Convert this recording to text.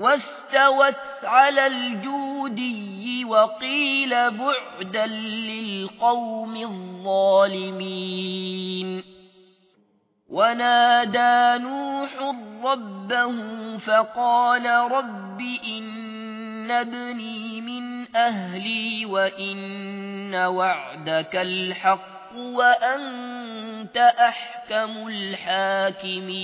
واستوت على الجودي وقيل بعدا للقوم الظالمين. ونادى نوح ربه فقال رب إن ابني من أهلي وإن وعدك الحق وأنت أحكم الحاكمين.